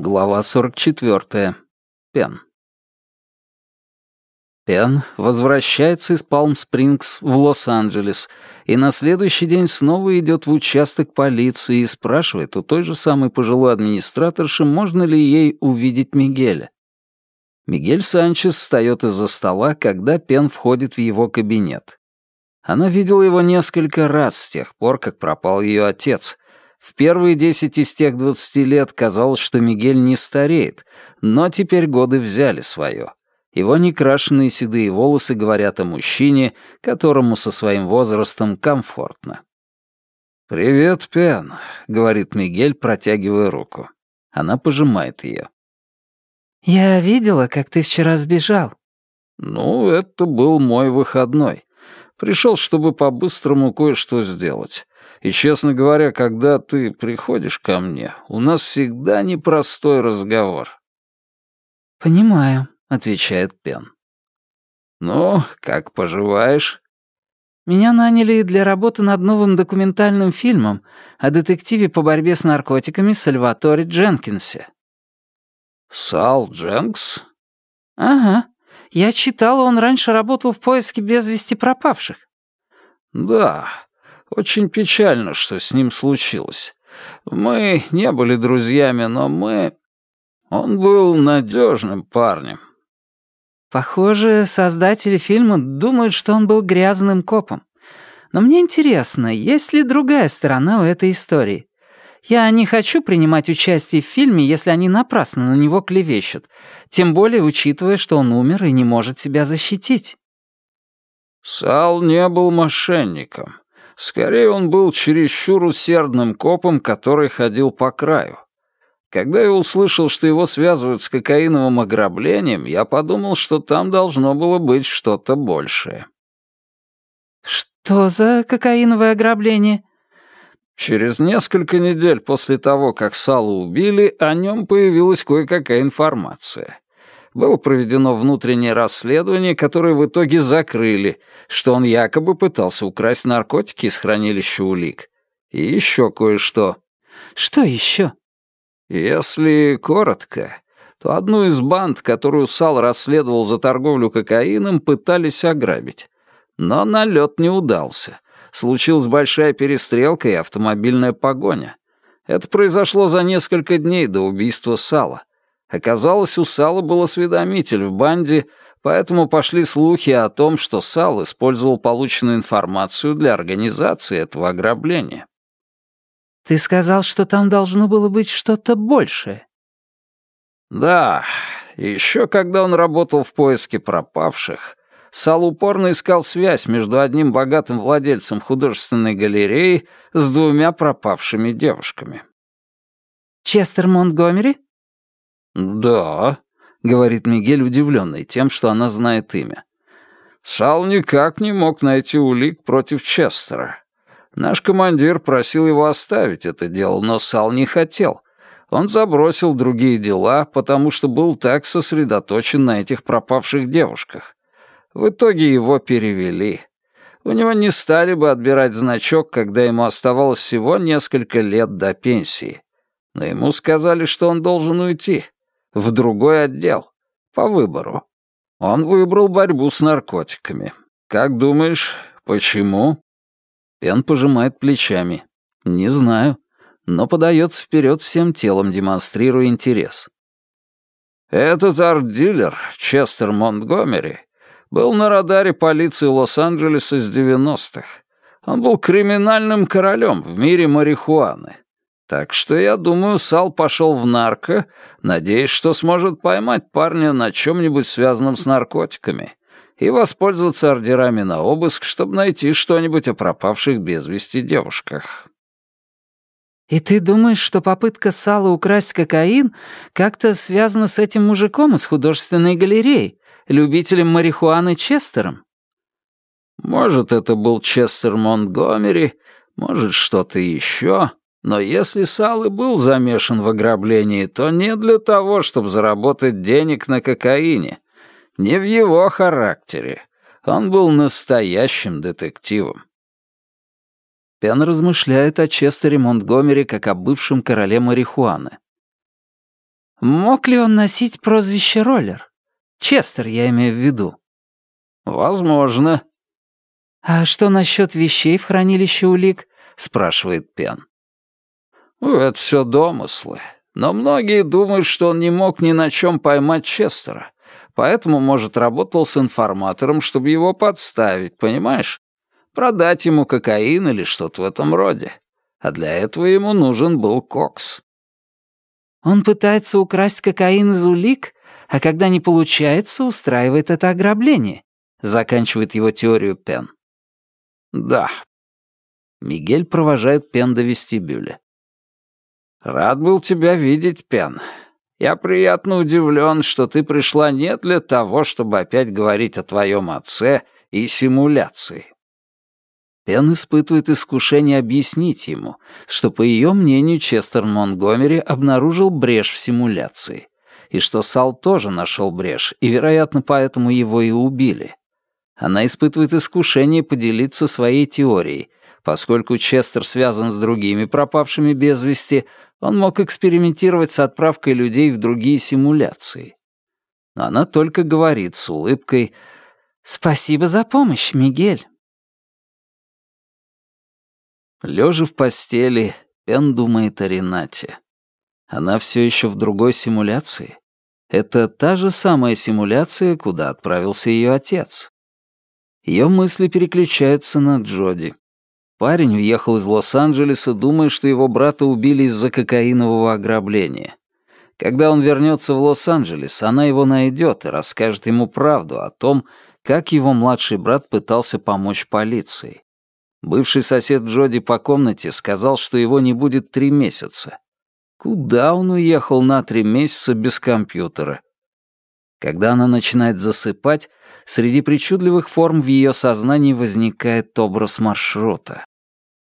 Глава 44. Пен. Пен возвращается из Палм-Спрингс в Лос-Анджелес и на следующий день снова идет в участок полиции и спрашивает у той же самой пожилой администраторши, можно ли ей увидеть Мигеля. Мигель Санчес встает из-за стола, когда Пен входит в его кабинет. Она видела его несколько раз с тех пор, как пропал ее отец — в первые десять из тех двадцати лет казалось, что Мигель не стареет, но теперь годы взяли свое. Его некрашенные седые волосы говорят о мужчине, которому со своим возрастом комфортно. «Привет, Пен», — говорит Мигель, протягивая руку. Она пожимает ее. «Я видела, как ты вчера сбежал». «Ну, это был мой выходной. Пришел, чтобы по-быстрому кое-что сделать. И, честно говоря, когда ты приходишь ко мне, у нас всегда непростой разговор». «Понимаю», — отвечает Пен. «Ну, как поживаешь?» «Меня наняли для работы над новым документальным фильмом о детективе по борьбе с наркотиками Сальваторе Дженкинсе». «Сал Дженкс?» «Ага. Я читала, он раньше работал в поиске без вести пропавших». «Да, очень печально, что с ним случилось. Мы не были друзьями, но мы... Он был надежным парнем. Похоже, создатели фильма думают, что он был грязным копом. Но мне интересно, есть ли другая сторона у этой истории? Я не хочу принимать участие в фильме, если они напрасно на него клевещут, тем более учитывая, что он умер и не может себя защитить. Сал не был мошенником. Скорее, он был чересчур усердным копом, который ходил по краю. Когда я услышал, что его связывают с кокаиновым ограблением, я подумал, что там должно было быть что-то большее. «Что за кокаиновое ограбление?» Через несколько недель после того, как Сала убили, о нем появилась кое-какая информация было проведено внутреннее расследование, которое в итоге закрыли, что он якобы пытался украсть наркотики из хранилища улик. И еще кое-что. Что еще? Если коротко, то одну из банд, которую Сал расследовал за торговлю кокаином, пытались ограбить. Но налет не удался. Случилась большая перестрелка и автомобильная погоня. Это произошло за несколько дней до убийства Сала. Оказалось, у Сала был осведомитель в банде, поэтому пошли слухи о том, что Сал использовал полученную информацию для организации этого ограбления. «Ты сказал, что там должно было быть что-то большее». «Да, еще когда он работал в поиске пропавших, Сал упорно искал связь между одним богатым владельцем художественной галереи с двумя пропавшими девушками». «Честер Монтгомери?» «Да», — говорит Мигель, удивленный тем, что она знает имя. «Сал никак не мог найти улик против Честера. Наш командир просил его оставить это дело, но Сал не хотел. Он забросил другие дела, потому что был так сосредоточен на этих пропавших девушках. В итоге его перевели. У него не стали бы отбирать значок, когда ему оставалось всего несколько лет до пенсии. Но ему сказали, что он должен уйти в другой отдел, по выбору. Он выбрал борьбу с наркотиками. Как думаешь, почему?» Пен пожимает плечами. «Не знаю, но подается вперед всем телом, демонстрируя интерес». «Этот арт-дилер, Честер Монтгомери, был на радаре полиции Лос-Анджелеса с 90-х. Он был криминальным королем в мире марихуаны. Так что я думаю, Сал пошел в нарко, надеясь, что сможет поймать парня на чем-нибудь связанном с наркотиками и воспользоваться ордерами на обыск, чтобы найти что-нибудь о пропавших без вести девушках. «И ты думаешь, что попытка Сала украсть кокаин как-то связана с этим мужиком из художественной галереи, любителем марихуаны Честером?» «Может, это был Честер Монтгомери, может, что-то еще, но если Сал и был замешан в ограблении, то не для того, чтобы заработать денег на кокаине. Не в его характере. Он был настоящим детективом. Пен размышляет о Честере Монтгомери как о бывшем короле марихуаны. Мог ли он носить прозвище Роллер? Честер, я имею в виду. Возможно. А что насчет вещей в хранилище улик? спрашивает Пен. Это все домыслы. Но многие думают, что он не мог ни на чем поймать Честера. Поэтому, может, работал с информатором, чтобы его подставить, понимаешь? Продать ему кокаин или что-то в этом роде. А для этого ему нужен был кокс. Он пытается украсть кокаин из улик, а когда не получается, устраивает это ограбление. Заканчивает его теорию Пен. Да. Мигель провожает Пен до вестибюля. Рад был тебя видеть, Пен. Я приятно удивлен, что ты пришла не для того, чтобы опять говорить о твоем отце и симуляции. Пен испытывает искушение объяснить ему, что, по ее мнению, Честер Монгомери обнаружил брешь в симуляции, и что Сал тоже нашел брешь, и, вероятно, поэтому его и убили. Она испытывает искушение поделиться своей теорией, поскольку Честер связан с другими пропавшими без вести, он мог экспериментировать с отправкой людей в другие симуляции. Но она только говорит с улыбкой «Спасибо за помощь, Мигель». Лежа в постели, Пен думает о Ренате. Она все еще в другой симуляции. Это та же самая симуляция, куда отправился ее отец. Ее мысли переключаются на Джоди. Парень уехал из Лос-Анджелеса, думая, что его брата убили из-за кокаинового ограбления. Когда он вернется в Лос-Анджелес, она его найдет и расскажет ему правду о том, как его младший брат пытался помочь полиции. Бывший сосед Джоди по комнате сказал, что его не будет три месяца. Куда он уехал на три месяца без компьютера? Когда она начинает засыпать, среди причудливых форм в ее сознании возникает образ маршрута.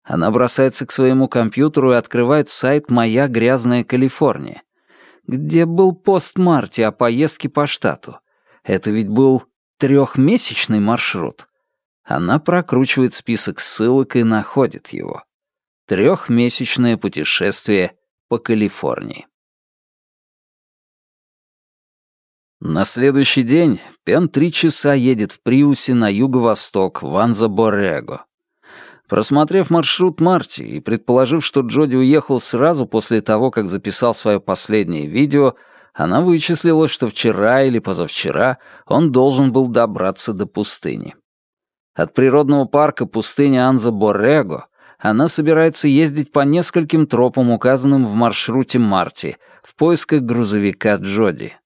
Она бросается к своему компьютеру и открывает сайт «Моя грязная Калифорния», где был пост Марти о поездке по штату. Это ведь был трехмесячный маршрут. Она прокручивает список ссылок и находит его. Трехмесячное путешествие по Калифорнии. На следующий день Пен три часа едет в Приусе на юго-восток, в Анза-Боррего. Просмотрев маршрут Марти и предположив, что Джоди уехал сразу после того, как записал свое последнее видео, она вычислила, что вчера или позавчера он должен был добраться до пустыни. От природного парка пустыни Анза-Боррего она собирается ездить по нескольким тропам, указанным в маршруте Марти, в поисках грузовика Джоди.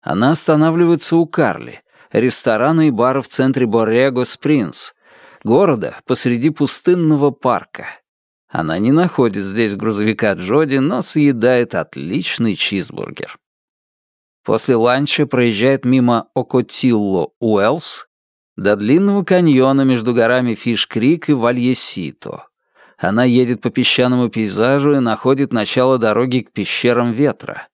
Она останавливается у Карли, ресторана и бара в центре Боррего Спринс, города посреди пустынного парка. Она не находит здесь грузовика Джоди, но съедает отличный чизбургер. После ланча проезжает мимо Окотилло Уэллс до длинного каньона между горами Фиш-Крик и Вальесито. Она едет по песчаному пейзажу и находит начало дороги к пещерам ветра.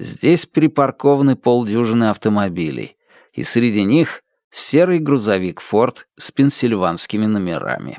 Здесь припаркованы полдюжины автомобилей, и среди них серый грузовик «Форд» с пенсильванскими номерами.